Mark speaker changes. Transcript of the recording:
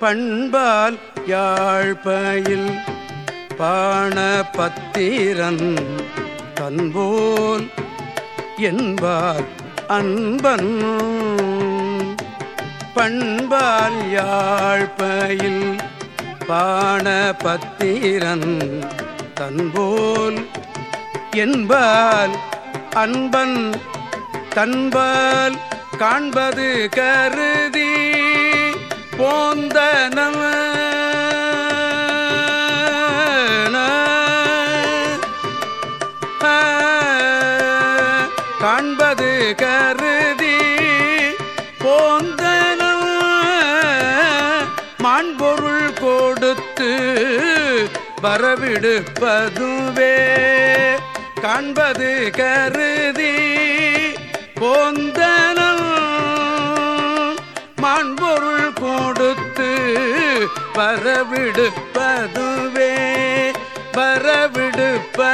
Speaker 1: பண்பால் யாழ்பயில் பாண பத்திரன் தன்போல் என்பார் அன்பன். பண்பால் யாழ்பயில் பாண பத்திரன் தன்போல் என்பால் அன்பன். தன்பால் காண்பது கருதி போ நம காண்பது கருதி போந்தனம் மாண்பொருள் கொடுத்து வரவிடுப்பதுவே. காண்பது கருதி போந்த மாண்பொருள் கொடுத்து பரவிடுப்பதுவே பரவிடுப்பதுவே